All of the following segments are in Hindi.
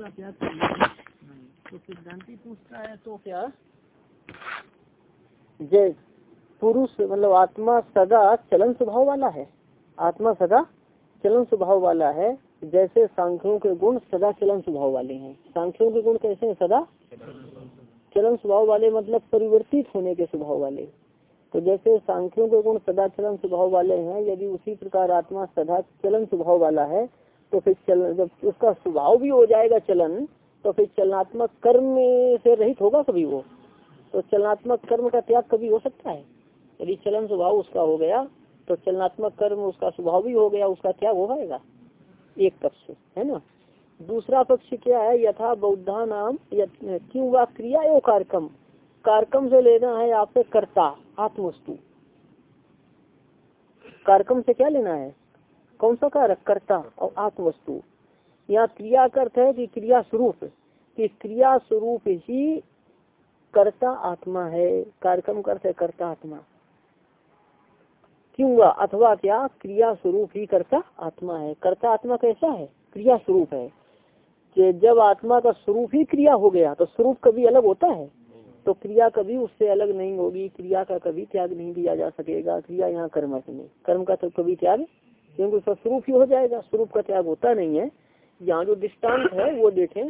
का करना तो सिद्धांति पूछता है तो क्या जय। पुरुष मतलब आत्मा सदा चलन स्वभाव वाला है। आत्मा सदा चलन स्वभाव वाला है। जैसे सांख्यों के गुण सदा चलन स्वभाव वाले हैं। सांख्यों के गुण कैसे हैं? सदा चलन स्वभाव वाले मतलब परिवर्तित होने के स्वभाव वाले। तो जैसे सांख्यों के गुण सदा चलन स्वभाव वाले हैं, यदि उसी प्रकार आत्मा सदा चलन स्वभाव वाला है तो फिर चलन जब उसका स्वभाव भी हो जाएगा चलन तो फिर चलनात्मक कर्म से रहित होगा कभी वो। तो चलनात्मक कर्म का त्याग कभी हो सकता है। यदि चलन स्वभाव उसका हो गया तो चलनात्मक कर्म उसका स्वभाव भी हो गया, उसका त्याग हो जाएगा एक पक्ष, है ना? दूसरा पक्ष क्या है? यथा बौद्धा नाम क्यों वा क्रिया एवं कार्यक्रम कार्यक्रम से लेना है आपसे कर्ता, आत्मवस्तु। कार्यक्रम से क्या लेना है? कौन सा कारक कर्ता और आत्मवस्तु। यहाँ क्रिया का है कि क्रिया स्वरूप कि क्रिया स्वरूप ही कर्ता आत्मा है, कार्यक्रम का अर्थ है कर्ता आत्मा। क्यों हुआ? अथवा क्या? क्रिया स्वरूप ही कर्ता आत्मा है। कर्ता आत्मा कैसा है? क्रिया स्वरूप है। कि जब आत्मा का स्वरूप ही क्रिया हो गया तो स्वरूप कभी अलग होता है। तो क्रिया कभी उससे अलग नहीं होगी, क्रिया का कभी त्याग नहीं दिया जा सकेगा, क्रिया यहाँ कर्म में कर्म का तो कभी त्याग क्योंकि उसका स्वरूप ही हो जाएगा। स्वरूप का त्याग होता नहीं है। यहाँ जो दृष्टांत है वो देखें।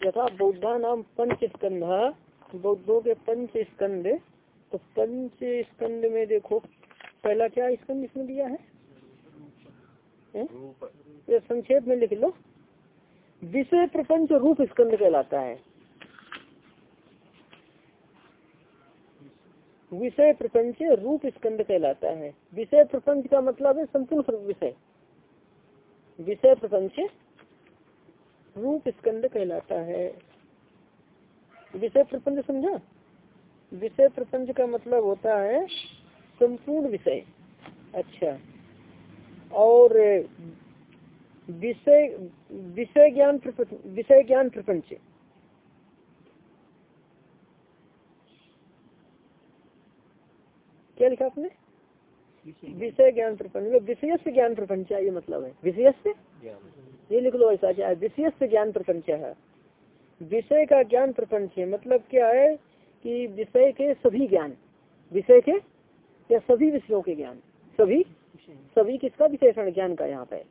यथा बौद्धा नाम पंच स्कंध बौद्धों के पंच स्कंद तो पंच स्कंद में देखो पहला क्या स्कंद इसमें दिया है, ये संक्षेप में लिख लो। विषय प्रपंच रूप स्कंद कहलाता है। विषय प्रपंच रूप स्कंद कहलाता है। विषय प्रपंच का मतलब है संपूर्ण विषय। विषय प्रपंच रूप स्कंद कहलाता है। विषय प्रपंच समझा? विषय प्रपंच का मतलब होता है संपूर्ण विषय। अच्छा। और विषय विषय ज्ञान विषय ज्ञान प्रपंच। क्या लिखा आपने? विषय ज्ञान प्रपंच। विषय से ज्ञान प्रपंच ये मतलब है। विषय से ये लिख लो ऐसा क्या है विषय से ज्ञान प्रपंच है। विषय का ज्ञान प्रपंच है मतलब क्या है कि विषय के सभी ज्ञान। विषय के या सभी विषयों के ज्ञान। सभी? सभी किसका विशेषण ज्ञान का यहाँ पे?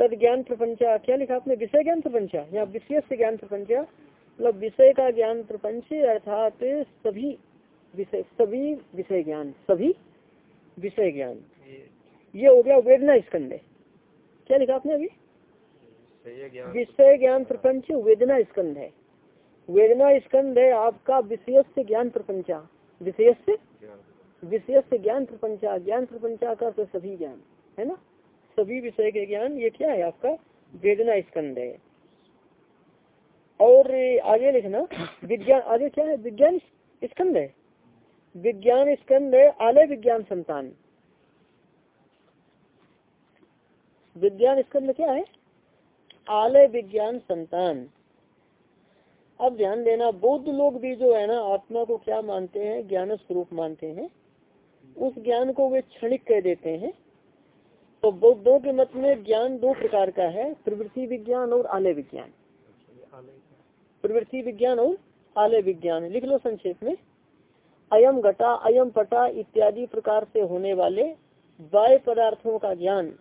तद ज्ञान प्रपंचा क्या लिखा आपने? विषय ज्ञान प्रपंचा या विषय से ज्ञान प्रपंचा मतलब विषय का ज्ञान प्रपंच अर्थात सभी विषय सभी विषय ज्ञान सभी विषय ज्ञान। ये हो गया वेदना स्कंद। क्या लिखा आपने अभी? विषय ज्ञान। प्रपंच वेदना स्कंद है। वेदना स्कंद है आपका विषय से ज्ञान प्रपंचा। विषय से विषय से ज्ञान प्रपंचा। ज्ञान प्रपंचा का तो सभी ज्ञान है ना? सभी विषय के ज्ञान ये क्या है आपका? वेदना स्कंद है। और आगे लिखना विज्ञान आगे क्या है? विज्ञान स्कंद है। विज्ञान स्कंद आलय विज्ञान संतान। विज्ञान स्कंद क्या है? आलय विज्ञान संतान। अब ध्यान देना बौद्ध लोग भी जो है ना आत्मा को क्या मानते हैं? ज्ञान स्वरूप मानते हैं। उस ज्ञान को वे क्षणिक कह देते हैं। तो बौद्धों के मत में ज्ञान दो प्रकार का है प्रवृत्ति विज्ञान और आलय विज्ञान। प्रवृत्ति विज्ञान और आलय विज्ञान लिख लो संक्षेप में। अयम घटा, अयम पटा इत्यादि प्रकार से होने वाले बाय पदार्थों का ज्ञान।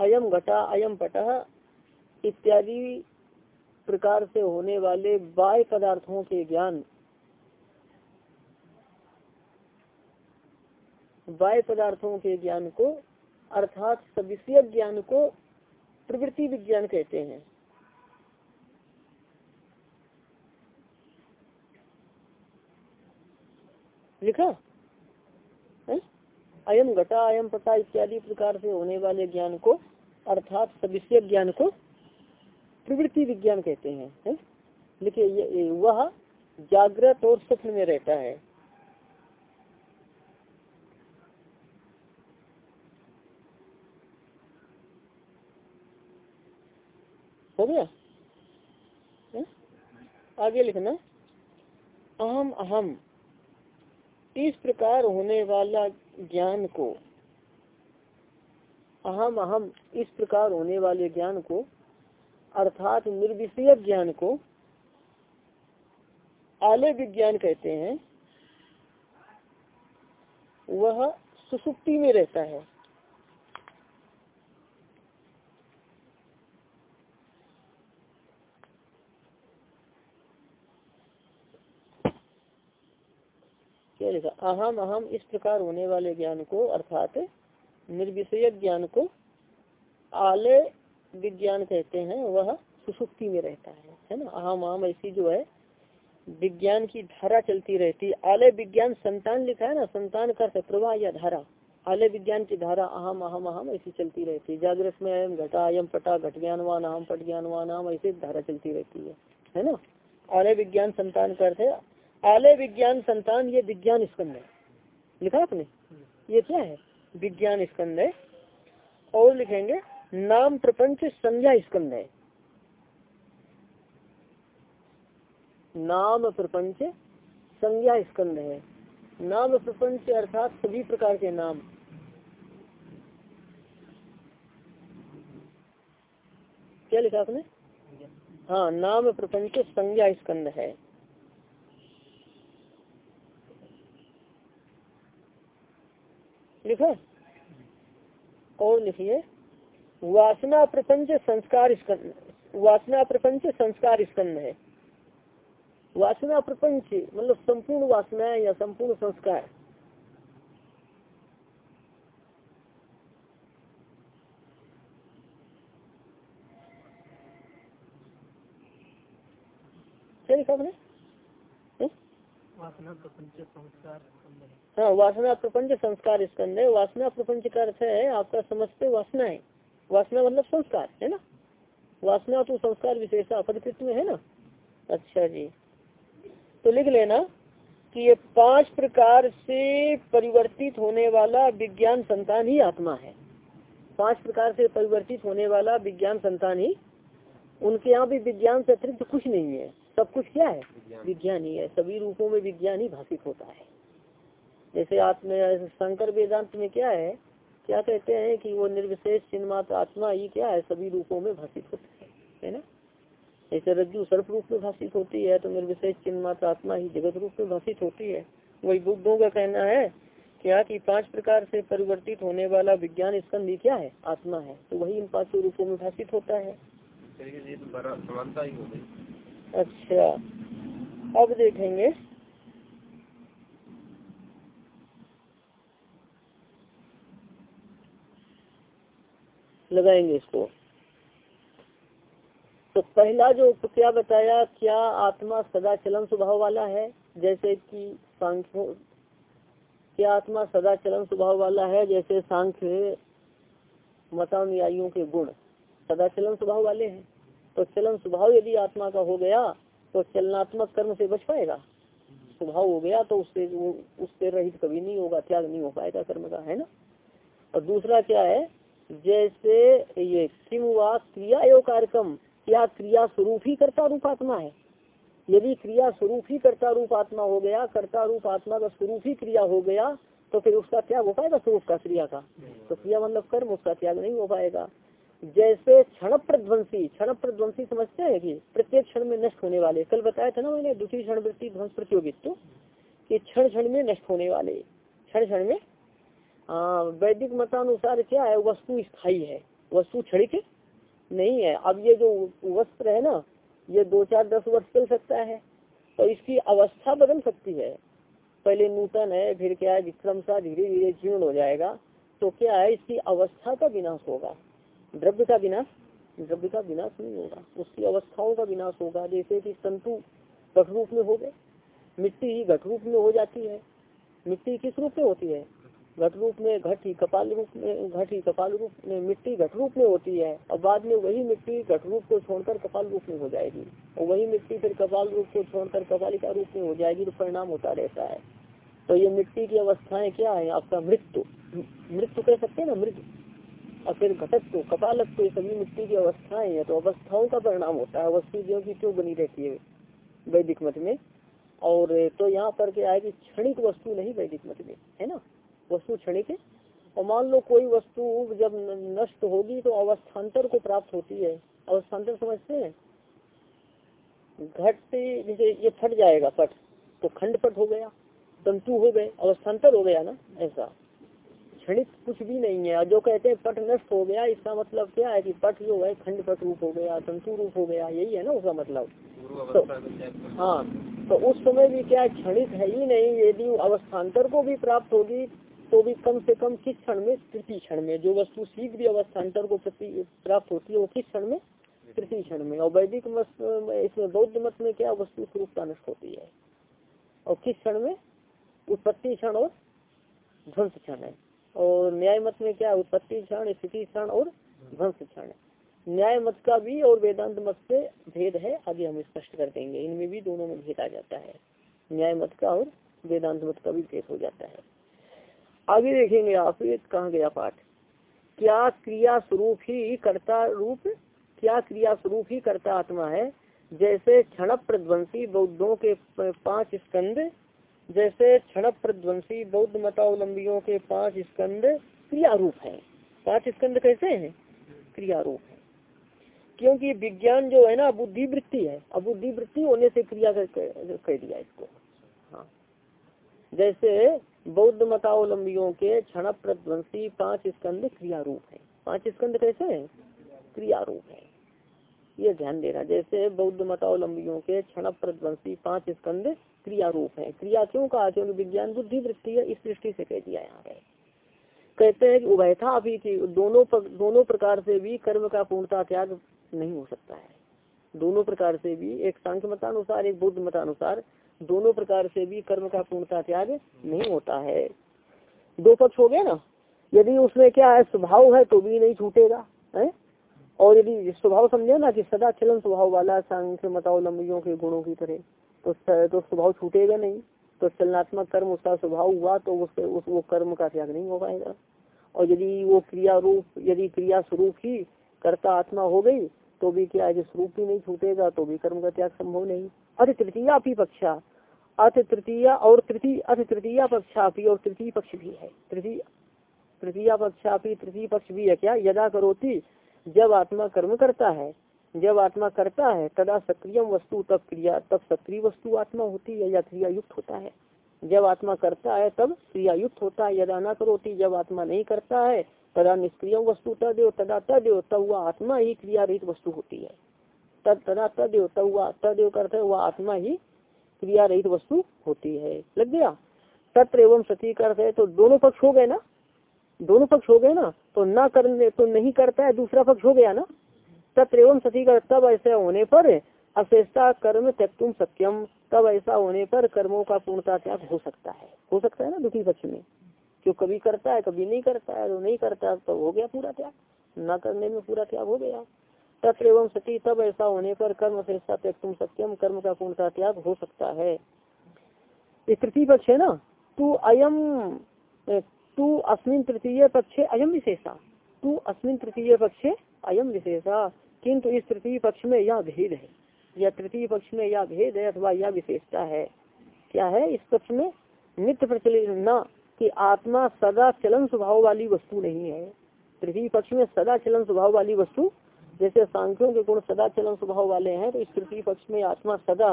अयम घटा, अयम पटा इत्यादि प्रकार से होने वाले बाय पदार्थों के ज्ञान। बाय पदार्थों के ज्ञान को अर्थात सविषय ज्ञान को प्रवृत्ति विज्ञान कहते हैं। लिखा? अयम घटा अयम पटा इत्यादि प्रकार से होने वाले ज्ञान को, अर्थात सविषय ज्ञान को प्रवृत्ति विज्ञान कहते हैं, है? लिखिए वह जागृत और स्वप्न में रहता है। हो गया? आगे लिखना। अहम अहम। इस प्रकार होने वाला ज्ञान को, अहम अहम इस प्रकार होने वाले ज्ञान को, अर्थात निर्विषय ज्ञान को आलय विज्ञान कहते हैं, वह सुसुप्ति में रहता है। क्या लिखा अहम अहम इस प्रकार होने वाले ज्ञान को, अर्थात निर्विषय ज्ञान को आलय विज्ञान कहते हैं, वह सुसुप्ति में रहता है है ना? अहम अहम ऐसी जो है, विज्ञान की धारा चलती रहती है। आलय विज्ञान संतान लिखा है ना? संतान का प्रवाह या धारा। आलय विज्ञान की धारा अहम अहम अहम ऐसी चलती रहती है। जागृत में अयम, घटा अयम, पटा, घट ज्ञानवान, अहम, पट ज्ञानवान, अहम ऐसी धारा चलती रहती है है ना? आलय विज्ञान संतान का अर्थ है आलय विज्ञान संतान, ये विज्ञान स्कंद है। लिखा आपने? ये क्या है? विज्ञान स्कंद है। और लिखेंगे, नाम प्रपंच संज्ञा स्कंद है। नाम प्रपंच संज्ञा स्कंद है। नाम प्रपंच अर्थात सभी प्रकार के नाम। क्या लिखा आपने? हाँ नाम प्रपंच संज्ञा स्कंद है। लिखा और लिखिए वासना प्रपंच संस्कार स्कंद वासना प्रपंच संस्कार स्कंद है। वासना प्रपंच मतलब संपूर्ण वासना या संपूर्ण संस्कार? क्या लिखा संस्कार हाँ वासना प्रपंच संस्कार स्कंद है। वासना प्रपंच का अर्थ है आपका समझते वासना है। वासना मतलब संस्कार, है ना? वासना तो संस्कार विशेषा अपरिकृत में है ना? अच्छा जी। तो लिख लेना कि ये पाँच प्रकार से परिवर्तित होने वाला विज्ञान संतान ही आत्मा है। पाँच प्रकार से परिवर्तित होने वाला विज्ञान संतान ही, उनके यहाँ भी विज्ञान से अतिरिक्त कुछ नहीं है। सब कुछ क्या है? विज्ञान ही। है सभी रूपों में विज्ञान ही भाषित होता है। जैसे आत्म शंकर वेदांत में क्या है? क्या कहते हैं कि वो निर्विशेष चिन्मात्र आत्मा ही क्या है? सभी रूपों में भाषित होता है। है ना? जैसे रज्जु सर्प रूप में भाषित होती है तो निर्विशेष चिन्मात्र आत्मा ही जगत रूप में भाषित होती है। वही बुद्धों का कहना है क्या कि पाँच प्रकार से परिवर्तित होने वाला विज्ञान स्कंद क्या है? आत्मा है। तो वही इन पाँचों रूपों में भाषित होता है। अच्छा। अब देखेंगे। लगाएँगे इसको। तो पहला जो क्या बताया, क्या आत्मा सदा चलन स्वभाव वाला है? जैसे कि सांख्य क्या आत्मा सदा चलन स्वभाव वाला है? जैसे सांख्य मतानुयायियों के गुण। सदा चलन स्वभाव वाले हैं। तो चलन स्वभाव यदि आत्मा का हो गया तो चलनात्मक कर्म से बच पाएगा। स्वभाव हो गया तो उससे वो, उससे रहित कभी नहीं होगा, त्याग नहीं हो पाएगा कर्म का, है ना? और दूसरा क्या है, जैसे ये किम वा क्रिया योग कार्यक्रम, क्या क्रिया स्वरूप ही कर्ता रूप आत्मा है? यदि क्रिया स्वरूप ही कर्ता रूप आत्मा हो गया, कर्ता रूप आत्मा का स्वरूप ही क्रिया हो गया तो फिर उसका त्याग हो पाएगा स्वरूप का क्रिया का? तो क्रिया मतलब कर्म, उसका त्याग नहीं हो पाएगा। जैसे क्षण प्रध्वंसी क्षण प्रध्वंसी समझते हैं कि प्रत्येक क्षण में नष्ट होने वाले। कल बताया था ना मैंने, दूसरी क्षण वृत्ति ध्वंस प्रतियोगित्व कि क्षण क्षण में नष्ट होने वाले, क्षण क्षण में। वैदिक मतानुसार क्या है, वस्तु स्थायी है। वस्तु क्षणिक नहीं है। अब ये जो वस्त्र है ना, ये दो चार दस वर्ष चल सकता है। तो इसकी अवस्था बदल सकती है। पहले नूतन है, फिर क्या है, विक्रम सा धीरे धीरे जीर्ण हो जाएगा। तो क्या है, इसकी अवस्था का विनाश होगा। द्रव्य का विनाश, द्रव्य का विनाश नहीं होगा। उसकी अवस्थाओं का विनाश होगा। जैसे कि संतु घट रूप में हो गए, मिट्टी ही घट रूप में हो जाती है। मिट्टी किस रूप में होती है? घट रूप में, घट ही कपाल रूप में, घट ही कपाल रूप में, मिट्टी घट रूप में होती है। और बाद में वही मिट्टी घट रूप को छोड़कर कपाल रूप में हो जाएगी। और वही मिट्टी फिर कपाल रूप को छोड़कर कपालिका रूप में हो जाएगी तो परिणाम होता रहता है। तो ये मिट्टी की अवस्थाएँ क्या है? आपका मृत्यु। मृत्यु कह सकते हैं ना? मृत्यु। और फिर घटक घटत्व कपालत्व ये सभी मिट्टी की अवस्थाएँ है तो अवस्थाओं का परिणाम होता है। वस्तु जो की क्यों बनी रहती है वैदिक मत में? और तो यहाँ पर क्या है कि क्षणिक वस्तु नहीं वैदिक मत में, है ना? वस्तु क्षणिक है। और मान लो कोई वस्तु जब नष्ट होगी तो अवस्थान्तर को प्राप्त होती है। अवस्थान्तर समझते हैं? घट जैसे ये फट जाएगा पट तो खंड पट हो गया, तंतु हो गए अवस्थान्तर हो गया ना, ऐसा। क्षणित कुछ भी नहीं है। जो कहते हैं पट नष्ट हो गया, इसका मतलब क्या है कि पट जो है खंड पट रूप हो गया, तंतु रूप हो गया, यही है ना उसका मतलब। तो हाँ तो उस समय भी क्या क्षणित है ही नहीं। यदि अवस्थान्तर को भी प्राप्त होगी तो भी कम से कम किस क्षण में? तृतीय क्षण में। जो वस्तु शीघ्र अवस्थान्तर को प्राप्त होती है, वो किस क्षण में? तृतीय क्षण में। और वैदिक मत, इसमें बौद्ध मत में क्या वस्तु स्वरूपता नष्ट होती है? और किस क्षण में? उत्पत्ति क्षण और ध्वंस क्षण है। और न्याय मत में क्या उत्पत्ति क्षण, स्थिति क्षण और ध्वंस क्षण न्याय मत का भी और वेदांत मत से भेद है, आगे हम स्पष्ट कर देंगे। इनमें भी दोनों में भेद आ जाता है। न्याय मत का और वेदांत मत का भी भेद हो जाता है। आगे देखेंगे आप कहा गया पाठ। क्या क्रिया स्वरूप ही कर्ता रूप, क्या क्रिया स्वरूप ही कर्ता आत्मा है? जैसे क्षण प्रध्वंसी बौद्धों के पाँच स्कंद जैसे क्षण प्रध्वंसी, बौद्ध मतावलंबियों के पाँच स्कंद क्रिया रूप है। पाँच स्कंद कैसे हैं? क्रिया रूप है। क्योंकि विज्ञान जो है ना बुद्धि वृत्ति है। अब बुद्धि वृत्ति होने से क्रिया कह दिया इसको। हाँ। जैसे बौद्ध मतावलंबियों के क्षण प्रध्वंसी पाँच स्कंद क्रिया रूप है। पाँच स्कंद कैसे है? क्रिया रूप है। ये ध्यान देना, जैसे बौद्ध मतावलंबियों के क्षण प्रध्वंसी पाँच स्कंद क्रिया रूप है। क्रिया क्यों कहा? क्योंकि विज्ञान बुद्धि वृत्ति है इस दृष्टि से कह दिया यहाँ पे। कहते हैं कि उभयथा अभी की दोनों पर, दोनों प्रकार से भी कर्म का पूर्णता त्याग नहीं हो सकता है। दोनों प्रकार से भी एक सांख्य मतानुसार एक बुद्ध मतानुसार दोनों प्रकार से भी कर्म का पूर्णता त्याग नहीं होता है। दो पक्ष हो गया ना? यदि उसमें क्या है स्वभाव है तो भी नहीं छूटेगा है? और यदि स्वभाव समझे ना कि सदा चलन स्वभाव वाला सांख्य मतावलंबियों के गुणों की तरह। तो तो स्वभाव छूटेगा नहीं। तो चलनात्मक कर्म, उसका स्वभाव हुआ तो उससे उस वो कर्म का त्याग नहीं हो पाएगा। और यदि वो क्रिया रूप, यदि क्रिया स्वरूप ही कर्ता आत्मा हो गई तो भी क्या है स्वरूप ही नहीं छूटेगा तो भी कर्म का त्याग संभव नहीं। अति तृतीया भी पक्षा। अति तृतीया और तृतीय अति तृतीया पक्षा भी और तृतीय पक्ष भी है। तृतीय तृतीय पक्षा तृतीय पक्ष भी है क्या? यदा करोती, जब आत्मा कर्म करता है जब आत्मा करता है, तदा सक्रिय वस्तु तब क्रिया, तब सक्रिय वस्तु आत्मा होती है या क्रिया युक्त होता है। जब आत्मा करता है, तब क्रिया युक्त होता है। यदा न करोती, जब आत्मा नहीं करता है, तदा निष्क्रिय वस्तु तदेव, तदा तदेव, तब वह आत्मा ही क्रिया रहित वस्तु होती है। तद, तदा तदेव, तब वह, तदेव करते वह आत्मा ही क्रिया रहित वस्तु होती है। लग गया? तत्र एवं सती करते तो दोनों पक्ष हो गए ना? दोनों पक्ष हो गए ना? तो न करने तो नहीं करता है, दूसरा पक्ष हो गया ना? तत्र एवं सती कर तब ऐसा होने पर अशेषता कर्म त्यक्तुम सत्यम तब ऐसा होने पर कर्मों का पूर्णता त्याग हो सकता है। हो सकता है ना दुखी पक्ष में? क्यों कभी करता है, कभी नहीं करता है तो नहीं करता तो हो गया पूरा त्याग। न करने में पूरा त्याग हो गया। तत्र एवं सती, तब ऐसा होने पर कर्म अशेषता त्यक्तुम सत्यम कर्म का पूर्णता त्याग हो सकता है। तृतीय पक्ष है ना? तू अयम तू अस्मिन तृतीय पक्षे अयम विशेषा तू अस्मिन तृतीय पक्षे अयम विशेषा किंतु इस तृतीय पक्ष में यह भेद है। या तृतीय पक्ष में यह भेद है अथवा यह विशेषता है। क्या है इस पक्ष में? नित्य प्रचलित न, कि आत्मा सदा चलन स्वभाव वाली वस्तु नहीं है। तृतीय पक्ष में सदा चलन स्वभाव वाली वस्तु, जैसे सांख्यों के गुण सदा चलन स्वभाव वाले हैं तो इस तृतीय पक्ष में आत्मा सदा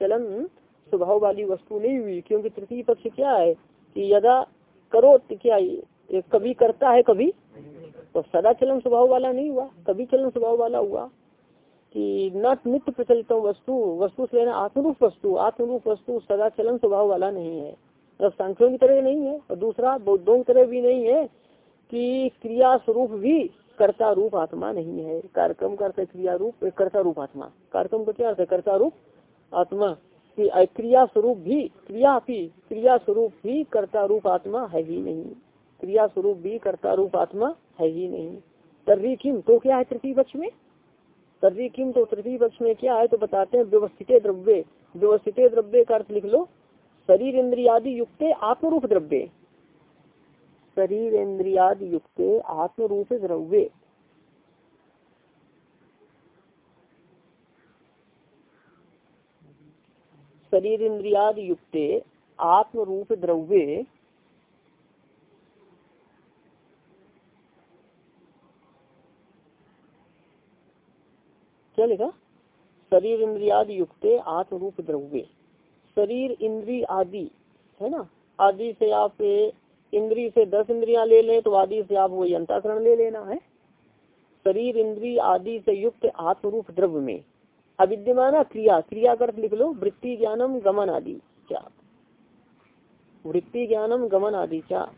चलन स्वभाव वाली वस्तु नहीं हुई। क्योंकि तृतीय पक्ष क्या है कि यदा करो क्या कभी करता है कभी? तो सदा चलन स्वभाव वाला नहीं हुआ कभी चलन स्वभाव वाला हुआ कि न नित्य प्रचलित वस्तु वस्तु से लेना आत्मरूप वस्तु आत्मरूप वस्तु सदा चलन स्वभाव वाला नहीं है। मतलब सांख्यों की तरह नहीं है, और दूसरा, बौद्धों की तरह भी नहीं है कि क्रिया स्वरूप भी कर्ता रूप आत्मा नहीं है। कार्यक्रम करते क्रिया रूप, कर्ता रूप आत्मा। कार्यक्रम का क्या अर्थ है? कर्ता रूप आत्मा। की क्रिया स्वरूप भी, क्रिया भी, क्रिया स्वरूप भी कर्ता रूप आत्मा है ही नहीं। क्रिया स्वरूप भी कर्ता रूप आत्मा है ही नहीं। तर्री किम तो क्या है तृतीय पक्ष में? तर्री किम तो तृतीय पक्ष में क्या है तो बताते हैं, व्यवस्थित द्रव्य। व्यवस्थित द्रव्य का अर्थ लिख लो। शरीर इंद्रियादि युक्त आत्मरूप द्रव्य। शरीर इंद्रियादि युक्त आत्मरूप द्रव्य। शरीर इंद्रियादि युक्त आत्मरूप द्रव्य। क्या लिखा शरीर इंद्रियादि युक्त आत्म रूप द्रव्य। शरीर इंद्री आदि, है ना? आदि से आप इंद्री से दस इंद्रियाँ ले लें तो आदि से आप वो अंताकरण ले लेना है। शरीर इंद्री आदि से युक्त आत्मरूप द्रव्य में। अविद्यमान क्रिया क्रिया कर लिख लो, वृत्ति ज्ञानम गमन आदि, क्या? वृत्ति ज्ञानम गमन आदि, क्या?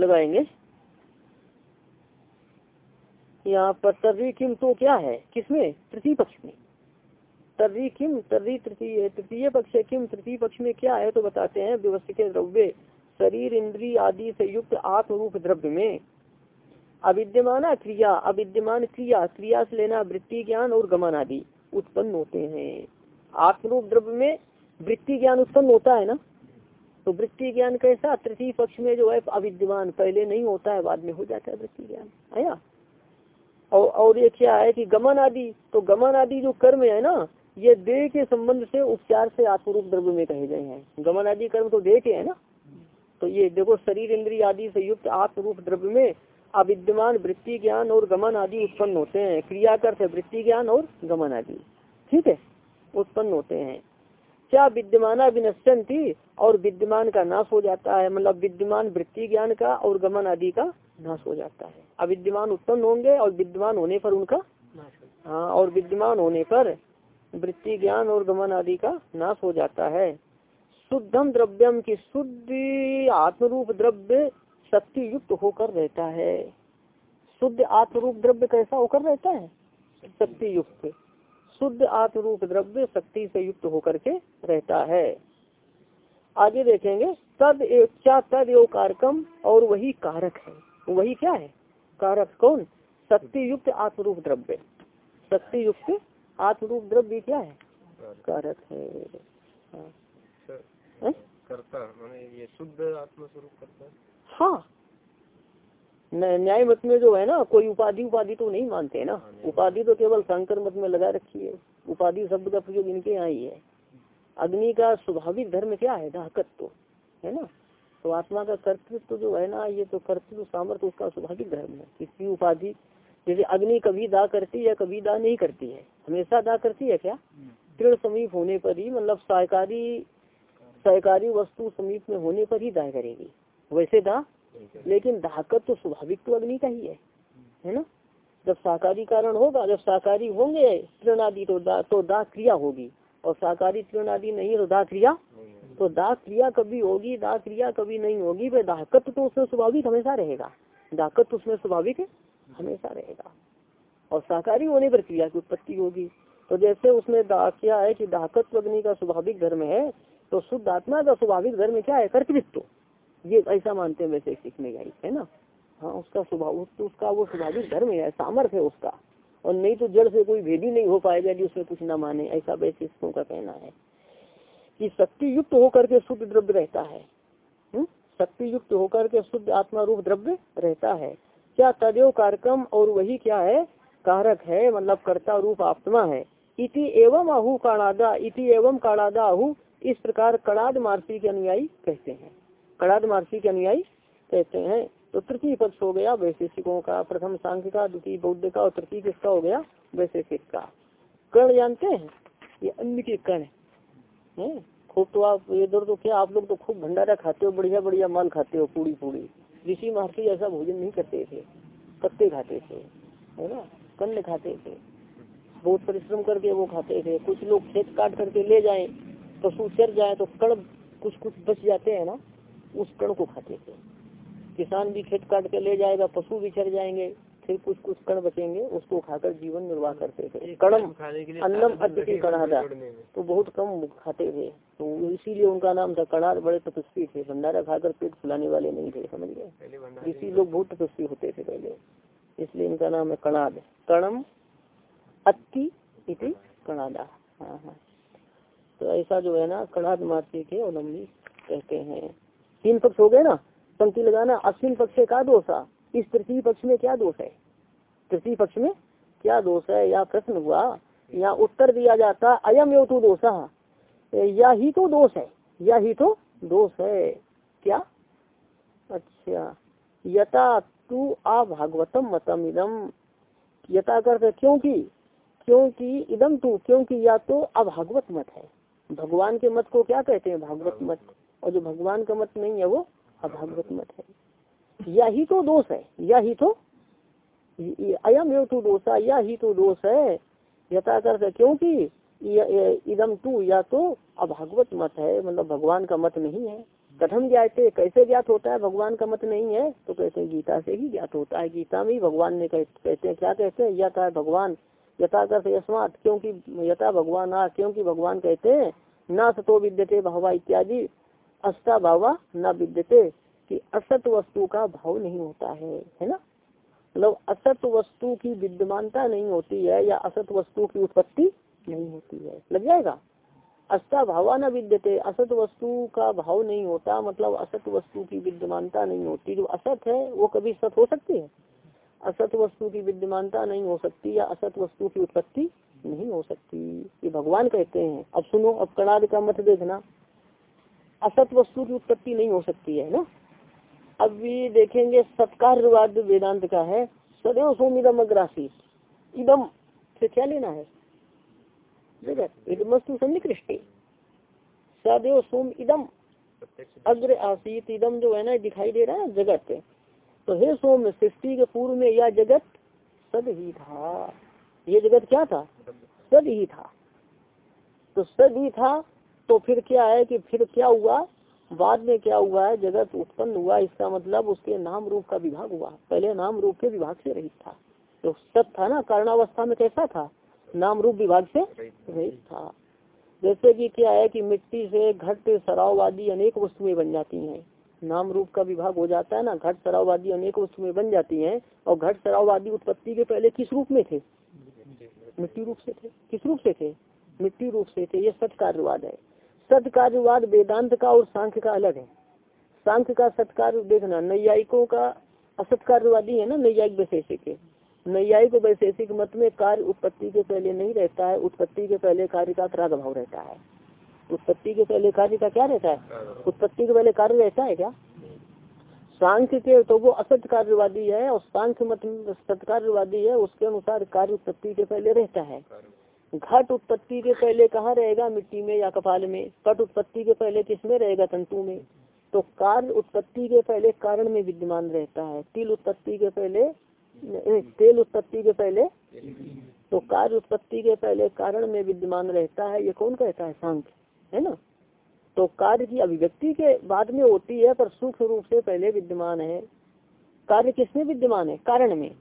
लगाएँगे। यहाँ पर तर्री किम तो क्या है? किसमें? तृतीय पक्ष में। तर्री किम तर्री तृतीय तृतीय पक्ष किम? तृतीय पक्ष में क्या है तो बताते हैं व्यवस्थित द्रव्य, शरीर, इंद्री आदि से युक्त आत्म रूप द्रव्य में। अविद्यमान क्रिया अविद्यमान क्रिया क्रिया से लेना वृत्ति ज्ञान और गमन आदि उत्पन्न होते हैं। आत्मरूप द्रव्य में वृत्ति ज्ञान उत्पन्न होता है ना? तो वृत्ति ज्ञान कैसा? तृतीय पक्ष में जो है, अविद्यमान, पहले नहीं होता है, बाद में हो जाता है वृत्ति ज्ञान आया? और और ये क्या है कि गमन आदि तो गमन आदि जो कर्म है ना, ये देह के संबंध से उपचार से आत्मरूप द्रव्य में कहे गए हैं। गमन आदि कर्म तो देह के है ना। तो ये देखो, शरीर इंद्रिय आदि से युक्त आत्मरूप द्रव्य में अविद्यमान वृत्ति ज्ञान और गमन आदि उत्पन्न होते हैं। क्रिया करते वृत्ति ज्ञान और गमन आदि। ठीक है? उत्पन्न होते हैं। क्या विद्यमाना विनश्यंती और विद्यमान का नाश हो जाता है? मतलब विद्यमान वृत्ति ज्ञान का और गमन आदि का नाश हो जाता है। अविद्यमान उत्पन्न होंगे और विद्यमान होने पर उनका हाँ और विद्यमान होने पर वृत्ति ज्ञान और गमन आदि का नाश हो जाता है। शुद्धम द्रव्यम की शुद्ध, आत्मरूप द्रव्य शक्ति युक्त होकर रहता है। शुद्ध आत्मरूप द्रव्य कैसा होकर रहता है? शक्ति युक्त शुद्ध आत्मरूप द्रव्य शक्ति से युक्त होकर के रहता है। आगे देखेंगे तद क्या तद एवं कारकम और वही कारक है। वही क्या है? कारक कौन? शक्ति युक्त आत्मरूप द्रव्य। शक्ति युक्त आत्मरूप द्रव्य क्या है? कारक है। हाँ। करता ये शुद्ध आत्मस्वरूप करता हाँ। न्याय मत में जो है ना कोई उपाधि उपाधि तो नहीं मानते ना। हाँ, उपाधि तो केवल शंकर मत में लगा रखी है। उपाधि शब्द का प्रयोग इनके यहाँ ही है। अग्नि का स्वाभाविक धर्म क्या है? दाहकत्व है ना? तो आत्मा का कर्तृत्व जो है ना ये तो कर्तृत्व सामर्थ्य उसका स्वाभाविक धर्म है। किसी उपाधि जैसे अग्नि कभी दाह करती है कभी दाह नहीं करती है? हमेशा दाह करती है क्या? तृण समीप होने पर ही मतलब सहकारी सहकारी वस्तु समीप में होने पर ही दाह करेगी। वैसे दाह लेकिन दाहकत तो स्वाभाविक तो अग्नि का ही है। है ना? जब साकारी कारण होगा जब साकारी होंगे तृण आदि तो दा तो दाह क्रिया होगी। और साकारी तृण आदि नहीं तो दाह क्रिया तो दाह क्रिया कभी होगी दाह क्रिया कभी नहीं होगी वह दाहकत तो उसमें स्वाभाविक हमेशा रहेगा। दाहकत तो उसमें स्वाभाविक हमेशा रहेगा। और साकारी होने पर क्रिया की उत्पत्ति होगी। तो जैसे उसमें क्या है कि दाहकत्व अग्नि का स्वाभाविक धर्म है तो शुद्ध आत्मा का स्वाभाविक धर्म क्या है? कर्तृत्व। ये ऐसा मानते हैं वैसे सीखने का है ना? हाँ उसका स्वभाव तो उसका वो स्वाभाविक धर्म है, सामर्थ्य है उसका। और नहीं तो जड़ से कोई भेदी नहीं हो पाएगा यदि उसमें कुछ ना माने, ऐसा वैशिष्टों का कहना है। कि शक्ति युक्त होकर के शुद्ध द्रव्य रहता है। हम्म? शक्ति युक्त होकर के शुद्ध आत्मा रूप द्रव्य रहता है। क्या तदेव कार्यक्रम और वही क्या है? कारक है मतलब कर्ता रूप आत्मा है। इति एवं आहु काणादा, इति एवं काणादा आहु, इस प्रकार कड़ाद मार्सी के अनुयायी कहते हैं। कड़ाद मार्सी के अनुयायी कहते हैं तो तृतीय पक्ष हो गया, वैशेषिकों का, प्रथम सांख्य का द्वितीय बौद्ध का, और तृतीय किसका हो गया? वैशेषिक का। कर्ण जानते हैं? ये अन्न के कर्ण है। खूब तो आप दर तो क्या, आप लोग तो खूब भंडारा खाते हो, बढ़िया बढ़िया माल खाते हो पूरी पूरी ऋषि महर्षि ऐसा भोजन नहीं करते थे, पत्ते खाते थे, है ना? कन्न खाते थे। बहुत परिश्रम करके वो खाते थे। कुछ लोग खेत काट करके ले जाए, पशु चर जाए तो कड़ कुछ कुछ बच जाते हैं ना? उस कण को खाते थे। किसान भी खेत काट के ले जाएगा पशु भी चर जाएँगे फिर कुछ कुछ कण बचेंगे उसको खाकर जीवन निर्वाह करते थे। कणम अन्नम अतिथि कणादा तो बहुत कम खाते थे। तो इसीलिए उनका नाम था कणाद बड़े तपस्वी थे। भंडारा खाकर पेट फुलाने वाले नहीं थे समझ गए? इसी लोग बहुत तपस्वी होते थे पहले। इसलिए इनका नाम है कणाद। कणम अति इति कणादा। हाँ हाँ। तो ऐसा जो है ना कणाद मारते के अवलंबी कहते हैं। तीन पक्ष हो गए ना, पंक्ति लगाना अश्विन पक्ष क्या दोष इस तृतीय पक्ष में क्या दोष है? तृतीय पक्ष में क्या दोष है? या प्रश्न हुआ या उत्तर दिया जाता, अयम यो तो दोष। या ही तो दोष है या ही तो दोष है। क्या? अच्छा यथा तू आ भागवतम मतम इदम। यथा करते क्योंकि क्योंकि इदम तू, क्योंकि या तो अभागवत मत है। भगवान के मत को क्या कहते हैं? भागवत मत। और जो भगवान का मत नहीं है, वो अभागवत मत है। यही तो दोष है यही तो अयम एव तो दोषा, या ही तो दोष है। यथा कर क्योंकि इदम टू या तो अभागवत मत है मतलब भगवान का मत नहीं है। कथम ज्ञाते कैसे ज्ञात होता है भगवान का मत नहीं है? तो कहते हैं गीता से ही ज्ञात होता है। गीता में भगवान ने कहते हैं, क्या कहते हैं? यथा भगवान यथा करते यस्मात, क्योंकि यथा भगवान आ, क्योंकि भगवान कहते हैं, न सतो विद्यते भावा इत्यादि, अस्ता भावा न विद्यते, कि असत वस्तु का भाव नहीं होता है है ना? मतलब असत वस्तु की विद्यमानता नहीं होती है, या असत वस्तु की उत्पत्ति नहीं होती है। लग जाएगा? अस्ता भावा न विद्यते, असत वस्तु का भाव नहीं होता मतलब असत वस्तु की विद्यमानता नहीं होती। जो असत है, वो कभी सत हो सकती है? असत वस्तु की विद्यमानता नहीं हो सकती या असत वस्तु की उत्पत्ति नहीं हो सकती। ये भगवान कहते हैं, अब सुनो, अब कणाद का मत देखना। असत वस्तु की उत्पत्ति नहीं हो सकती है ना? अब भी देखेंगे सत्कार्यवाद वेदांत का है। सदैव सोम इदम अग्रासी। इदम से क्या लेना है? जगत इदमस्तु सन्निकृष्टि। सदैव सोम इदम। अग्र आसीत इदम जो है ना, दिखाई दे रहा है जगत। तो हे सोम, सृष्टि के पूर्व में यह जगत सद ही था। ये जगत क्या था? सद ही था। तो सद ही था तो फिर क्या है कि फिर क्या हुआ? बाद में क्या हुआ है? जगत उत्पन्न हुआ, इसका मतलब उसके नाम रूप का विभाग हुआ। पहले नाम रूप के विभाग से रहित था। तो सत था ना, कारणावस्था में कैसा था? नाम रूप विभाग से रहित था। जैसे कि क्या है कि मिट्टी से घट सराववादी अनेक वस्तुएँ बन जाती हैं। नाम रूप का विभाग हो जाता है ना, घट सराववादी अनेक वस्तुएँ बन जाती हैं और घट सराववादी उत्पत्ति के पहले किस रूप में थे? मिट्टी रूप से थे। किस रूप से थे? मिट्टी रूप से थे। ये सत्कार्यवाद है। सत्कार्यवाद वेदांत का और सांख्य का अलग है। सांख्य का सत्कार देखना, नैयायिकों का असत्कार्यवादी है ना, नैयायिक वैशेषिक नैयायिक वैशेषिक मत में कार्य उत्पत्ति के पहले नहीं रहता है, उत्पत्ति के पहले कार्य का प्राग भाव रहता है। उत्पत्ति के पहले कार्य का क्या रहता है? उत्पत्ति के पहले कार्य रहता है क्या? सांख्य के तो वो असत कार्यवादी है और सांख्य मत सत्कार्यवादी है, उसके अनुसार कार्य उत्पत्ति के पहले रहता है। घट उत्पत्ति के पहले कहाँ रहेगा? मिट्टी में या कपाल में? पट उत्पत्ति के पहले किसमें रहेगा? तंतु में। तो कार्य उत्पत्ति के पहले कारण में विद्यमान रहता है। तिल उत्पत्ति के पहले तेल उत्पत्ति के पहले? तो कार्य उत्पत्ति के पहले कारण में विद्यमान रहता है। ये कौन कहता है? सांख्य। है ना? तो कार्य की अभिव्यक्ति के बाद में होती है, पर सूक्ष्म रूप से पहले विद्यमान है। कार्य किसमें विद्यमान है? कारण में।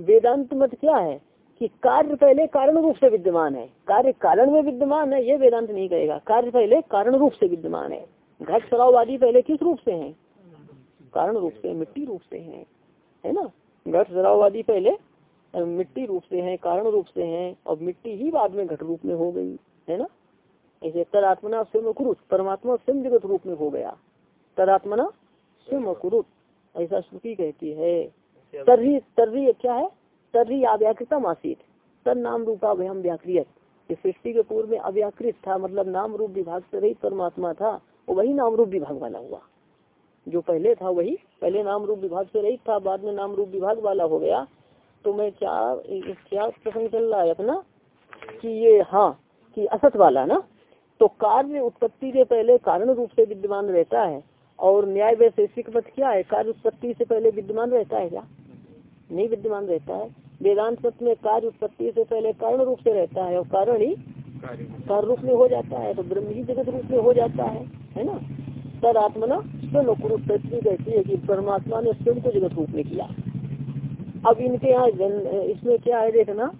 वेदांत मत क्या है कि कार्य पहले कारण रूप से विद्यमान है। कार्य कारण में विद्यमान है, ये वेदांत नहीं कहेगा। कार्य पहले कारण रूप से विद्यमान है। घट सराव आदि पहले किस रूप से है? कारण रूप से, मिट्टी रूप से है। है ना? घट सराव आदि पहले, मिट्टी रूप से है, कारण रूप से है, और मिट्टी ही बाद में घट रूप में हो गई। है ना? ऐसे तदात्मना स्वयं कुरुत परमात्मा स्वयं जगत रूप में हो गया। तदात्मना स्वयं कुरुत ऐसा श्रुति कहती है। तर्री तर्री क्या है? तर्री अव्याकृतम आसित। तर नाम रूपा भयम व्याकृत सृष्टि के पूर्व में अव्याकृत था मतलब नाम रूप विभाग से रही परमात्मा था वो वही नाम रूप विभाग वाला हुआ। जो पहले था वही पहले नाम रूप विभाग से रही था बाद में नाम रूप विभाग वाला हो गया। तो मैं क्या क्या प्रसंग चल रहा है अपना? कि ये हाँ कि असत वाला ना? तो कार्य उत्पत्ति के पहले कारण रूप से विद्यमान रहता है। और न्याय वैशेषिक मत क्या है? कार्य उत्पत्ति से पहले विद्यमान रहता है क्या? नहीं विद्यमान रहता है। वेदांत मत में कार्य उत्पत्ति से पहले कारण रूप से रहता है और कारण ही कार्य रूप में हो जाता है। तो ब्रह्म ही जगत रूप में हो जाता है है ना? तद आत्मना स्वयं उत्पत्ति कहती है कि परमात्मा ने स्वयं को जगत रूप में किया। अब इनके यहाँ इसमें क्या है देखना?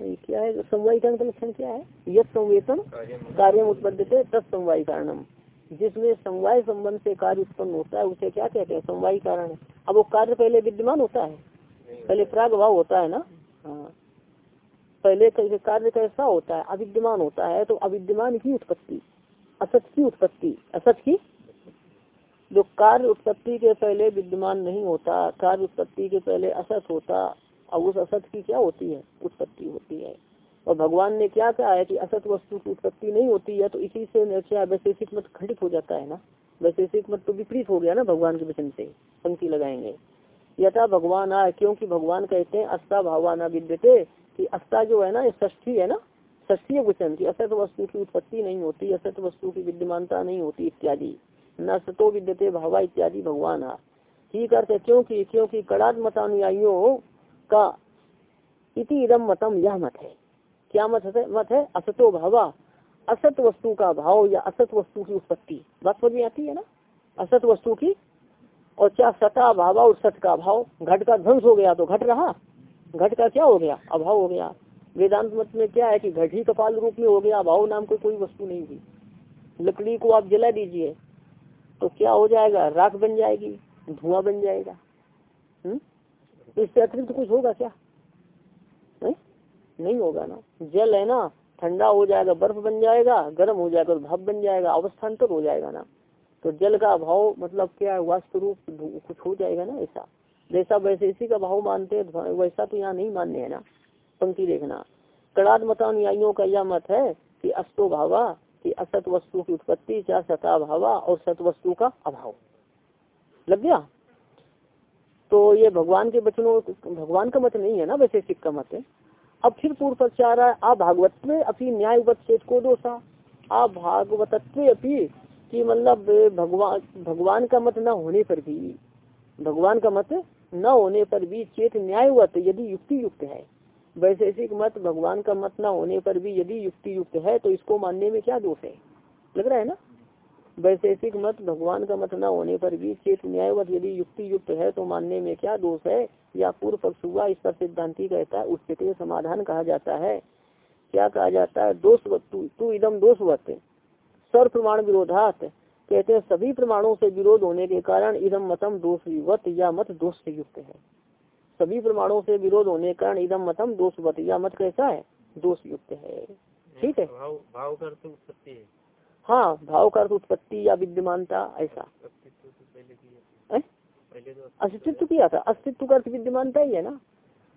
क्या है समवाय कारण का लक्षण क्या है? यद संवेतन कार्य उत्पन्न थे तत्समवाय कारणम। जिसमें समवाय संबंध से कार्य उत्पन्न होता है, उसे क्या कहते हैं? समवाय कारण अब वो कार्य पहले विद्यमान होता है। पहले प्राग भाव होता है ना? हाँ। पहले कार्य कैसा होता है? अविद्यमान होता है तो अविद्यमान की उत्पत्ति। असत की उत्पत्ति। असत की? जो कार्य उत्पत्ति के पहले विद्यमान नहीं होता, कार्य उत्पत्ति के पहले असत होता और उस असत की क्या होती है? उत्पत्ति होती है। और भगवान ने क्या कहा है कि असत वस्तु की उत्पत्ति नहीं होती है तो इसी से वैशेषिक मत खंडित हो जाता है ना? वैशेषिक मत तो विपरीत हो गया ना भगवान के वचन से, पंक्ति लगाएँगे। यथा भगवान आ क्योंकि भगवान कहते हैं, अस्ता भगवान विद्यते, कि अस्ता जो है ना ष्ठी है ना? ष्ठी वचन, की असत वस्तु की उत्पत्ति नहीं होती, असत वस्तु की विद्यमानता नहीं होती, इत्यादि। न सतो विद्यते भावा इत्यादि भगवान आ ठीक करते क्योंकि क्योंकि मतानुयायियों का इति इदम मतम यह मत है क्या मत है मत है असतो भावा। असत वस्तु का भाव या असत वस्तु की उत्पत्ति। बात समझ में आती है ना? असत वस्तु की और क्या सता भाव और सत का भाव? घट का ध्वंस हो गया तो घट रहा। घट का क्या हो गया? अभाव हो गया। वेदांत मत में क्या है कि घट ही कपाल रूप में हो गया। अभाव नाम को कोई वस्तु नहीं थी। लकड़ी को आप जला दीजिए तो क्या हो जाएगा? राख बन जाएगी, धुआँ बन जाएगा। हम्म? इससे अतिरिक्त कुछ होगा क्या? नहीं होगा ना। जल है ना, ठंडा हो जाएगा, बर्फ़ बन जाएगा, गर्म हो जाएगा तो भाप बन जाएगा अवस्थान्तर हो जाएगा ना। तो जल का अभाव मतलब क्या है? वास्तु रूप कुछ हो जाएगा ना ऐसा। जैसा वैसे इसी का भाव मानते हैं वैसा तो यहाँ नहीं मानने है ना, पंक्ति देखना। कड़ाद मतानुयायियों का यह मत है कि अस्तो भावा, कि असत वस्तु की उत्पत्ति क्या सता भावा और सत वस्तु का अभाव। लग गया? तो ये भगवान के वचनों, भगवान का मत नहीं है ना सिख का मत है। अब फिर पूर्व पर चाह रहा है आ भागवत में अपनी न्याय को दोषा। आ भागवतत्व अपनी कि मतलब भगवान भगवान का मत न होने पर भी, भगवान का मत न होने पर भी चेत न्यायवत यदि युक्ति युक्त है वैशेषिक मत भगवान का मत न होने पर भी यदि युक्ति युक्त है तो इसको मानने में क्या दोष है? लग रहा है ना? वैशेषिक मत भगवान का मत न होने पर भी चेत न्यायवत यदि युक्ति युक्त है तो मानने में क्या दोष है? या पूर्व पक्ष हुआ इस पर सिद्धांति कहता है उसके समाधान कहा जाता है। क्या कहा जाता है? दोष तू इदम दोषवत। सर्व प्रमाण विरोधात। कहते हैं सभी प्रमाणों से विरोध होने के कारण इदम मतम दोषवत या मत दोष से युक्त है। सभी प्रमाणों से विरोध होने के कारण इदम मतम दोषवत या मत कैसा है? दोष युक्त है ठीक है? भाव भाव है भाव का अर्थ उत्पत्ति या विद्यमानता ऐसा। अस्तित्व किया था। अस्तित्व का अर्थ विद्यमानता ही है ना।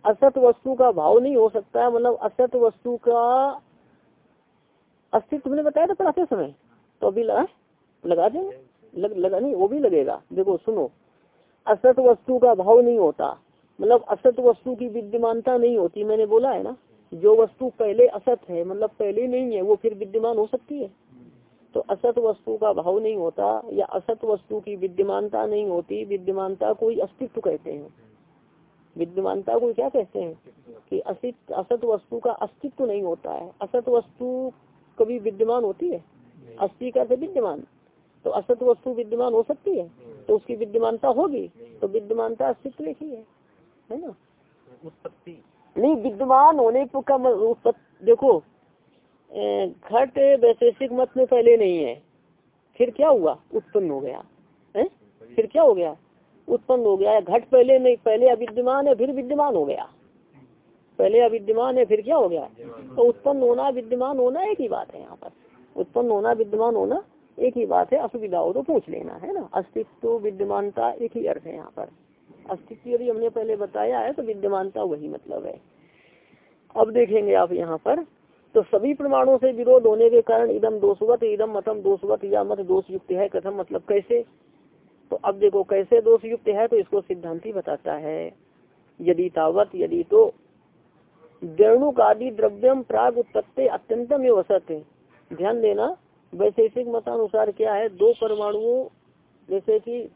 असत वस्तु का भाव नहीं हो सकता है मतलब असत वस्तु का अस्तित्व मैंने बताया था पढ़ाते समय। तो अभी लगा लगा देंगे लग, लगा नहीं वो भी लगेगा। देखो सुनो। असत वस्तु का भाव नहीं होता। मतलब असत वस्तु की विद्यमानता नहीं होती मैंने बोला है ना। जो वस्तु पहले असत है मतलब पहले नहीं है वो फिर विद्यमान हो सकती है। तो असत वस्तु का भाव नहीं होता या असत वस्तु की विद्यमानता नहीं होती विद्यमानता कोई अस्तित्व कहते हैं। विद्यमानता को क्या कहते हैं? कि असित असत वस्तु का अस्तित्व नहीं होता है। असत वस्तु कभी विद्यमान होती है? अस्थि का विद्यमान। तो असत वस्तु विद्यमान हो सकती है? तो उसकी विद्यमानता होगी। तो विद्यमानता अस्तित्व ही है। है ना? उत्पत्ति। नहीं विद्यमान होने का देखो घट वैशेषिक मत में पहले नहीं है। फिर क्या हुआ? उत्पन्न हो गया। है? फिर क्या हो गया? उत्पन्न हो गया। घट पहले नहीं, पहले अविद्यमान है, फिर विद्यमान हो गया। पहले अविद्यमान है, फिर क्या हो गया? तो उत्पन्न होना विद्यमान होना एक ही बात है यहाँ पर। उत्पन्न होना विद्यमान होना एक ही बात है। असुविधा हो तो पूछ लेना, है ना? अस्तित्व, विद्यमानता एक ही अर्थ है यहाँ पर। अस्तित्व यदि हमने पहले बताया है तो विद्यमानता वही मतलब है। अब देखेंगे आप यहाँ पर। तो सभी प्रमाणों से विरोध होने के कारण इदम दोषवत, इदम मतम दोषवत या मत दोष युक्त है। कथम मतलब कैसे? तो अब देखो, कैसे दोष युक्त है तो इसको सिद्धांति बताता है। यदि तावत, यदि तो वेणुक आदि द्रव्यम प्राग उत्पत्ति अत्यंतम है ध्यान देना, वैशेषिक मतानुसार क्या है? दो परमाणुओं, जैसे कि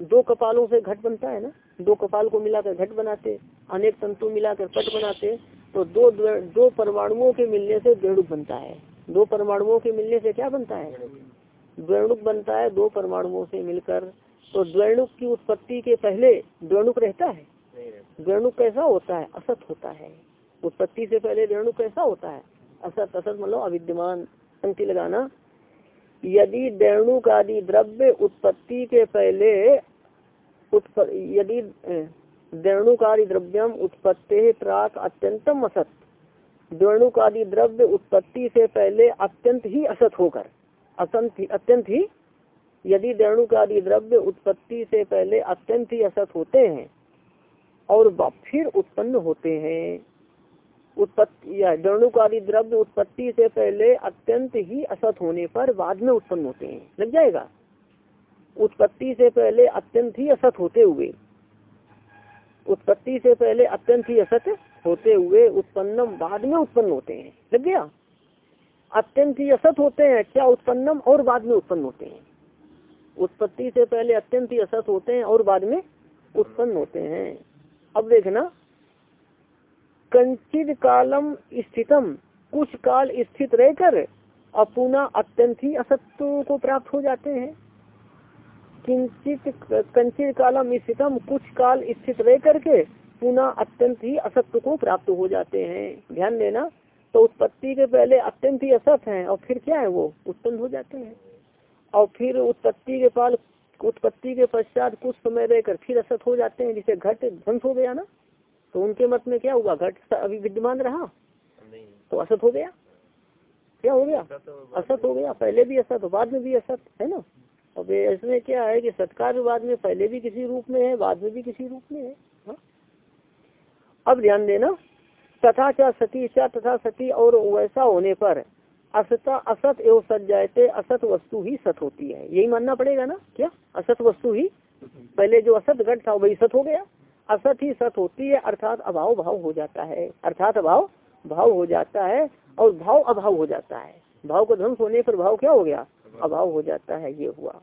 दो कपालों से घट बनता है ना? दो कपाल को मिलाकर घट बनाते, अनेक तंतु मिलाकर पट बनाते तो दो दो परमाणुओं के मिलने से द्वेणुक बनता है। दो परमाणुओं के मिलने से क्या बनता है? द्वेणुक बनता है दो परमाणुओं से मिलकर। तो द्वेणुक की उत्पत्ति के पहले द्वेणुक रहता है। द्वेणुक कैसा होता है? असत होता है। उत्पत्ति से पहले द्वेणुक कैसा होता है? असत असत मतलब अविद्यमान, पंक्ति लगाना। यदि द्वेणुक आदि द्रव्य उत्पत्ति के पहले यदि द्वेणुकारी द्रव्यम उत्पत्ति प्राक अत्यंतम असत। द्वेणुकादि द्रव्य उत्पत्ति से पहले अत्यंत ही असत होकर अत्यंत अत्यंत ही, यदि द्वेणुकादि द्रव्य उत्पत्ति से पहले अत्यंत ही असत होते हैं, और फिर उत्पन्न होते हैं। उत्पत्ति द्रव्य उत्पत्ति से पहले अत्यंत ही असत होने पर बाद में उत्पन्न होते हैं। लग जाएगा? उत्पत्ति से पहले अत्यंत ही असत होते हुए। उत्पत्ति से पहले अत्यंत ही असत होते हुए उत्पन्नम बाद में उत्पन्न होते हैं। लग गया? अत्यंत ही असत होते हैं, क्या उत्पन्नम और बाद में उत्पन्न होते हैं? उत्पत्ति से पहले अत्यंत ही असत होते हैं और बाद में उत्पन्न होते हैं। अब देखना कंचित कालम स्थितम, कुछ काल स्थित रहकर अपुना अत्यंत ही असत्व को प्राप्त हो जाते हैं। किंचित कंचित कालम स्थितम कुछ काल स्थित रह करके पुनः अत्यंत ही असत्य को प्राप्त हो जाते हैं। ध्यान देना तो उत्पत्ति के पहले अत्यंत ही असत है और फिर क्या है वो? उत्पन्न हो जाते हैं। और फिर उत्पत्ति के पाल उत्पत्ति के पश्चात कुछ समय रहकर फिर असत हो जाते हैं जिसे घट ध्वंस हो गया ना? तो उनके मत में क्या हुआ? घट अभी विद्यमान रहा? तो असत हो गया? क्या हो गया। असत हो गया। पहले भी असत बाद में भी असत है ना? अब इसमें क्या है कि सत्कार बाद में पहले भी किसी रूप में है, बाद में भी किसी रूप में है, हा? अब ध्यान देना, तथा चा सती चा तथा सती और वैसा होने पर असता, असत एवं सत जायते असत वस्तु ही सत होती है। यही मानना पड़ेगा ना? क्या? असत वस्तु ही? पहले जो असत घट था, वही सत हो गया। असत ही सत होती है, अर्थात अभाव भाव हो जाता है। अर्थात अभाव, भाव हो जाता है और भाव अभाव हो जाता है। भाव को ध्वंस होने पर भाव क्या हो गया? अभाव हो जाता है, ये हुआ।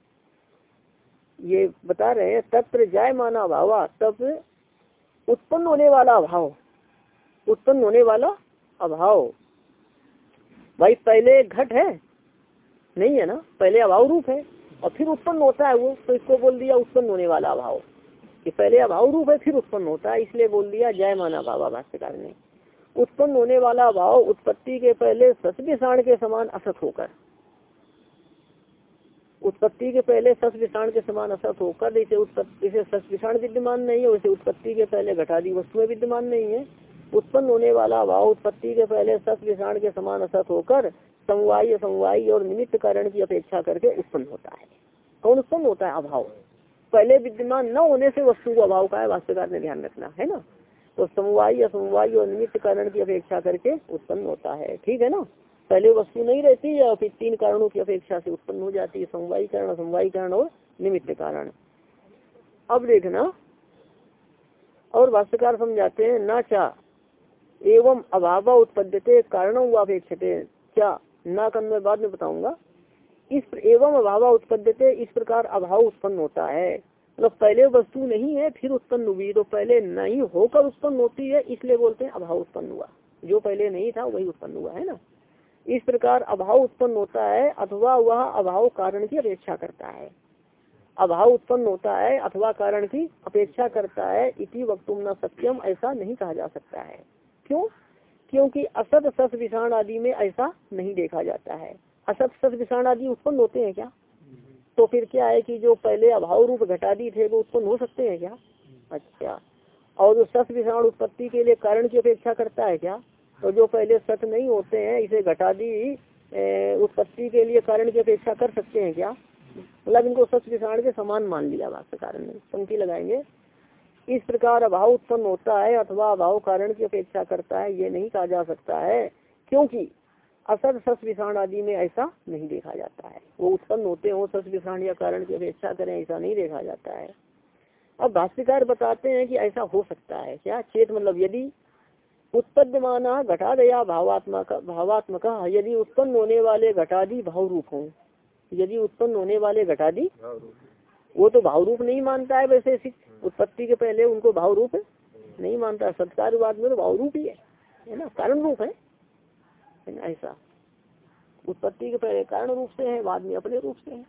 ये बता रहे हैं, तत्र जाय माना भावा तब उत्पन्न होने वाला अभाव, उत्पन्न होने वाला अभाव। भाई, पहले घट है, नहीं है ना? पहले अभाव रूप है, और फिर उत्पन्न होता है वो तो इसको बोल दिया उत्पन्न होने वाला अभाव। कि पहले अभाव रूप है, फिर उत्पन्न होता है, इसलिए बोल दिया जय माना बाबा भाष्यकार ने। उत्पन्न होने वाला अभाव, उत्पत्ति के पहले सतविषाण के समान असत होकर। उत्पत्ति के पहले सस विषाण के समान असत होकर जैसे उत्पत्ति से सस विषाण विद्यमान नहीं है, वैसे उत्पत्ति के पहले घटादी वस्तुएँ विद्यमान नहीं है। उत्पन्न होने वाला अभाव उत्पत्ति के पहले सस विषाण के समान असत होकर समवाय समवाय और निमित्त कारण की अपेक्षा करके उत्पन्न होता है। कौन उत्पन्न होता है? अभाव। पहले विद्यमान न होने से वस्तु को अभाव का है वास्तुकार ने ध्यान रखना, है ना? तो समवाय समवाय और निमित्त कारण की अपेक्षा करके उत्पन्न होता है। ठीक है ना? पहले वस्तु नहीं रहती या फिर तीन कारणों की अपेक्षा से उत्पन्न हो जाती है? समवायी कारण समवायी कारण और निमित्त कारण। अब देखना, और भाष्यकार समझाते हैं, न चा एवं अभाव उत्पद्यते, कारणों अपेक्षते। क्या? न कर मैं बाद में बताऊँगा। इस एवं अभाव उत्पद्यते, इस प्रकार अभाव उत्पन्न होता है। मतलब पहले वस्तु नहीं है, फिर उत्पन्न हुई तो पहले नहीं होकर उत्पन्न होती है, इसलिए बोलते हैं अभाव उत्पन्न हुआ। जो पहले नहीं था, वही उत्पन्न हुआ, है ना? इस प्रकार अभाव उत्पन्न होता है, अथवा वह अभाव कारण की अपेक्षा करता है। अभाव उत्पन्न होता है, अथवा कारण की अपेक्षा करता है, इति वक्तुम न सत्यम, ऐसा नहीं कहा जा सकता है। क्यों? क्योंकि असत सत विषाण आदि में ऐसा नहीं देखा जाता है। असत सत विषाण आदि उत्पन्न होते हैं क्या? तो फिर क्या है कि जो पहले अभाव रूप घटादी थे, वो उत्पन्न हो सकते हैं क्या? अच्छा। और जो सत विषाण उत्पत्ति के लिए कारण की अपेक्षा करता है क्या? तो जो पहले सत नहीं होते हैं, इसे घटादी उत्पत्ति के लिए कारण की अपेक्षा कर सकते हैं क्या? मतलब इनको सत विषाण के समान मान लिया वास्तव कारण ने पंक्ति लगाएँगे। इस प्रकार अभाव उत्पन्न होता है अथवा अभाव कारण की अपेक्षा करता है, ये नहीं कहा जा सकता है, क्योंकि असर सस विषाण आदि में ऐसा नहीं देखा जाता है। वो उत्पन्न होते हो सस विषाण या कारण की अपेक्षा करें, ऐसा नहीं देखा जाता है। अब भाष्यकार बताते हैं कि ऐसा हो सकता है क्या? चेत मतलब यदि उत्पद्यमाना घटादया भावात्मक भावात्मक, यदि उत्पन्न होने वाले घटादी भाव रूप हो। यदि उत्पन्न होने वाले घटादी? वो तो भाव रूप नहीं मानता है वैसे उत्पत्ति के पहले उनको भाव रूप नहीं मानता सत्कारवाद में तो भाव रूप ही है। है ना? कारण रूप है। ऐसा? उत्पत्ति के पहले कारण रूप से है, बाद में अपने रूप से है।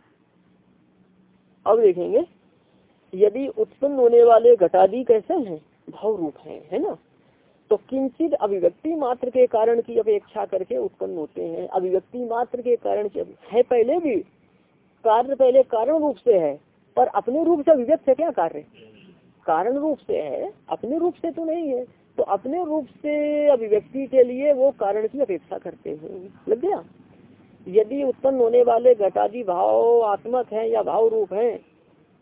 अब देखेंगे, यदि उत्पन्न होने वाले घटादी कैसे हैं? भाव रूप है। है ना? तो किंचित अभिव्यक्ति मात्र के कारण की अपेक्षा करके उत्पन्न होते हैं। अभिव्यक्ति मात्र के कारण है पहले भी, कार्य पहले कारण रूप से है, पर अपने रूप से अभिव्यक्त है क्या कार्य? कारण रूप से है, अपने रूप से तो नहीं है। तो अपने रूप से अभिव्यक्ति के लिए वो कारण की अपेक्षा करते हैं। लग गया? यदि उत्पन्न होने वाले घटादी भाव आत्मक है या भाव रूप है,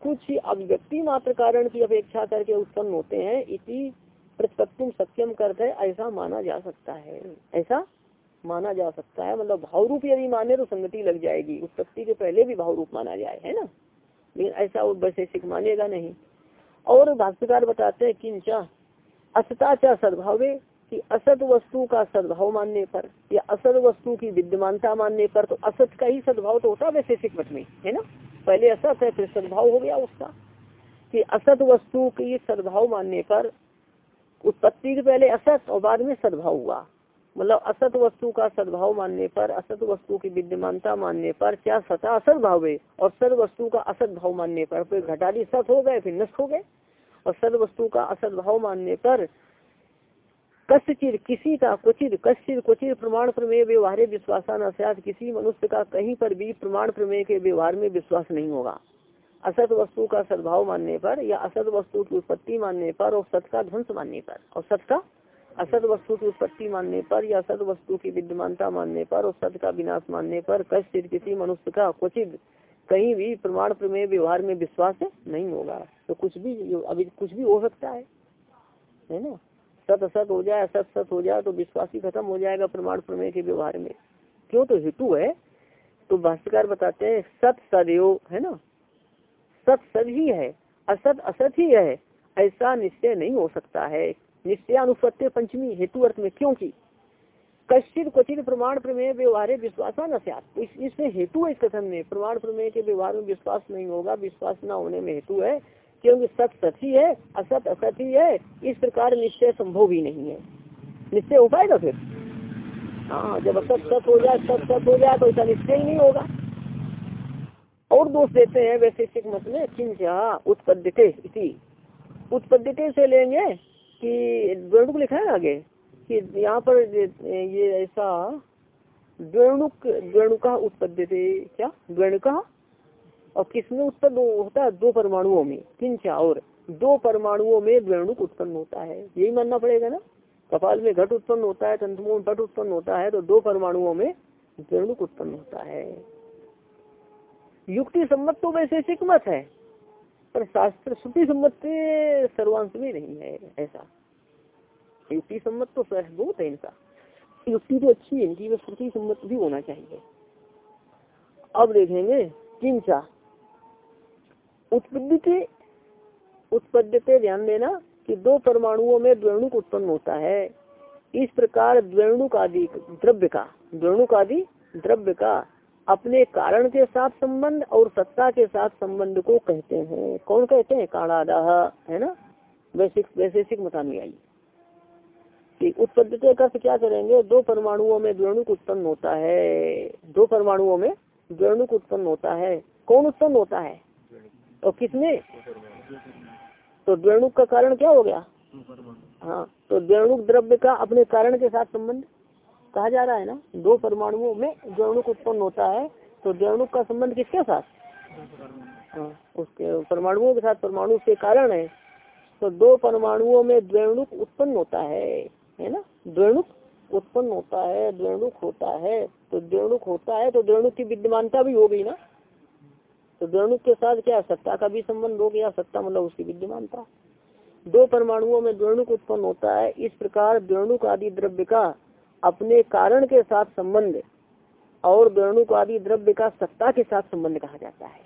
कुछ अभिव्यक्ति मात्र कारण की अपेक्षा करके उत्पन्न होते हैं इसी प्रतिपत्तुम सत्यम करते ऐसा माना जा सकता है। ऐसा माना जा सकता है मतलब भाव रूप यदि माने तो संगति लग जाएगी। उत्पत्ति के पहले भी भाव रूप माना जाए, है ना? लेकिन ऐसा वो वैशेषिक मानेगा नहीं। और भाष्यकार बताते हैं किंचा असताचा सद्भावे कि असत वस्तु का सद्भाव मानने पर, या असत वस्तु की विद्यमानता मानने पर तो असत का ही सद्भाव तो होता है वैशेषिक मत में, है ना? पहले असत है, फिर सद्भाव हो गया उसका। कि असत वस्तु की सद्भाव मानने पर उत्पत्ति के पहले असत और बाद में सद्भाव हुआ। मतलब असत वस्तु का सद्भाव मानने पर, असत वस्तु की विद्यमानता मानने पर, क्या सता असत भाव है? और सद वस्तु का असत भाव मानने पर, फिर घटाली सत हो गए, फिर नष्ट हो गए। और सद वस्तु का असत भाव मानने पर कश्चिर किसी का क्वचिर कश्चिर क्वचिर प्रमाण प्रमेय व्यवहार विश्वासान किसी मनुष्य का कहीं पर भी प्रमाण प्रमेय के व्यवहार में विश्वास नहीं होगा। असत वस्तु का सद्भाव मानने पर या असत वस्तु की उत्पत्ति मानने पर और सत का ध्वंस मानने पर? और सत का? असत वस्तु की उत्पत्ति मानने पर या असत वस्तु की विद्यमानता मानने पर और सत का विनाश मानने पर कश्चित किसी मनुष्य का क्वचित कहीं भी प्रमाण प्रमेय व्यवहार में विश्वास नहीं होगा। तो कुछ भी, अभी कुछ भी हो सकता है। है ना? सत असत हो जाए, असत सत हो जाए तो विश्वास ही खत्म हो जाएगा प्रमाण प्रमेय के व्यवहार में। क्यों? तो हेतु है। तो भाष्यकार बताते हैं, सत सदैव है ना? सत सद ही है असत असत ही है ऐसा निश्चय नहीं हो सकता है। निश्चय पंचमी हेतु अर्थ में क्योंकि कश्चित क्वचित प्रमाण प्रमेय व्यवहार विश्वास न इस, इसमें हेतु है इस कथन में। प्रमाण प्रमेय के व्यवहार में विश्वास नहीं होगा विश्वास न होने में हेतु है क्योंकि सत सत ही है असत असत ही है इस प्रकार निश्चय संभव ही नहीं है। निश्चय हो पाएगा फिर? हाँ जब असत सत हो जाए सत सत हो जाए तो ऐसा निश्चय ही नहीं होगा। और दोष देते हैं वैशेषिक मत में किंचा उत्पद्यते इति। उत्पद्यते से लेंगे कि द्वेणुक लिखा है आगे, कि यहाँ पर ये ऐसा, द्वेणुक, द्वेणुका उत्पद्यते, क्या? द्वेणुका? और किसमें उत्पन्न होता है? दो परमाणुओं में किंचा और। दो परमाणुओं में द्वेणुक उत्पन्न होता है। यही मानना पड़ेगा ना? कपाल में घट उत्पन्न होता है, तंतुओं में घट उत्पन्न होता है तो दो परमाणुओं में द्वेणुक उत्पन्न होता है। युक्ति सम्मत तो वैशेषिक मत है, पर शास्त्र श्रुति सम्मत सर्वांश में नहीं है ऐसा। युक्ति सम्मत तो बहुत है इनका। युक्ति तो अच्छी है इनकी वह श्रुति सम्मत भी होना चाहिए। अब देखेंगे, किंचा। उत्पद्यते उत्पद्यते ध्यान देना कि दो परमाणुओं में द्वेणुक उत्पन्न होता है। इस प्रकार द्वेणुक आदि द्रव्य का द्वेणुक आदि द्रव्य का अपने कारण के साथ संबंध और सत्ता के साथ संबंध को कहते हैं। कौन कहते हैं? काणादाह, है ना? वैशिक वैशेषिक मतानुयायी कि उत्पत्ति का क्या करेंगे? दो परमाणुओं में द्वेणुक उत्पन्न होता है। दो परमाणुओं में द्वेणुक उत्पन्न होता है। कौन उत्पन्न होता है? और किसमें? तो द्वेणुक का कारण क्या हो गया? हाँ तो द्वेणुक द्रव्य का अपने कारण के साथ संबंध। कहा जा रहा है ना, दो परमाणुओं में द्वेणुक उत्पन्न होता है तो द्वेणुक का संबंध किसके साथ? हाँ उसके, परमाणुओं के साथ परमाणु के कारण है तो दो परमाणुओं में द्वेणुक उत्पन्न होता है है ना? द्वेणुक उत्पन्न होता है, द्वेणुक होता है तो द्वेणुक होता है तो द्वेणुक की विद्यमानता भी हो गई ना? तो द्वेणुक के साथ क्या, सत्ता का भी संबंध हो गया, सत्ता मतलब उसकी विद्यमानता। दो परमाणुओं में द्वेणुक उत्पन्न होता है, इस प्रकार द्वेणुक आदि द्रव्य का अपने कारण के साथ संबंध और द्वेणुक आदि द्रव्य का सत्ता के साथ संबंध कहा जाता है।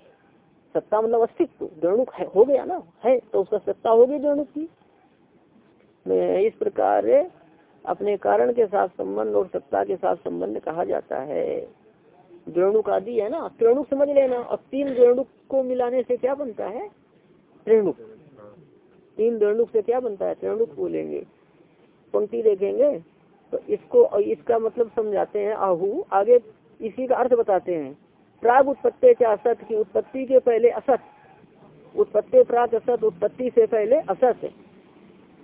सत्ता मतलब अस्तित्व। द्वेणुक है गया ना? है तो उसका सत्ता होगी द्वेणुक की। इस प्रकार अपने कारण के साथ संबंध और सत्ता के साथ संबंध कहा जाता है। द्वेणुक आदि है ना? त्रेणुक समझ लेना। और तीन द्वेणुक को मिलाने से क्या बनता है? त्रेणुक। तीन द्वेणुक से क्या बनता है? त्रेणुक बोलेंगे। पंक्ति देखेंगे। तो इसको, इसका मतलब समझाते हैं आहू। आगे इसी का अर्थ बताते हैं। प्राग उत्पत्ति के असत की उत्पत्ति के पहले असत। उत्पत्ति प्राग असत, उत्पत्ति से पहले असत।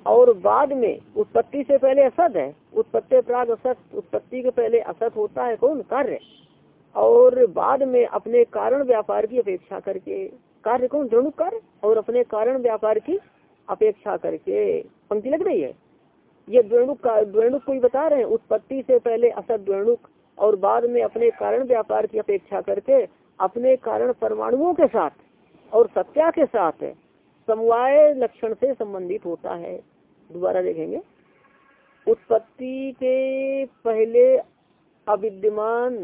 और बाद में उत्पत्ति से पहले असत है। उत्पत्ति प्राग असत, उत्पत्ति के पहले असत होता है कौन? कार्य। और बाद में अपने कारण व्यापार की अपेक्षा करके। कार्य कौन? द्रणुक कार्य। और अपने कारण व्यापार की अपेक्षा करके। पंक्ति लग रही है? ये द्वेणुक का द्वेणुक कोई बता रहे हैं। उत्पत्ति से पहले असत द्वेणुक और बाद में अपने कारण व्यापार की अपेक्षा करके अपने कारण परमाणुओं के साथ और सत्या के साथ समवाय लक्षण से संबंधित होता है। दोबारा देखेंगे। उत्पत्ति के पहले अविद्यमान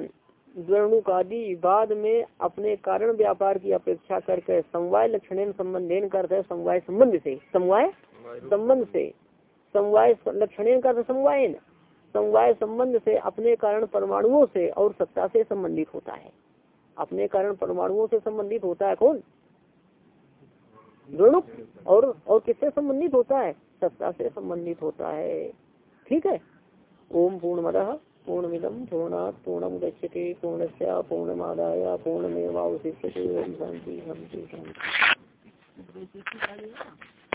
द्वणुक आदि बाद में अपने कारण व्यापार की अपेक्षा करके समवाय लक्षण संबंधेन करते समवाय संबंध से। समवाय संबंध से। समवाय लक्षण का समवाय न। समवाय संबंध से अपने कारण परमाणुओं से और सत्ता से संबंधित होता है। अपने कारण परमाणुओं से संबंधित होता है कौन? द्वणुक और और किससे संबंधित होता है? सत्ता से संबंधित होता है। ठीक है? ओम पूर्णमद पूर्णमिदम पूर्णात् पूर्णम गच्छते पूर्णस्य पूर्णमादाय पूर्णमेवावशिष्यते। ओम शांति शांति शांति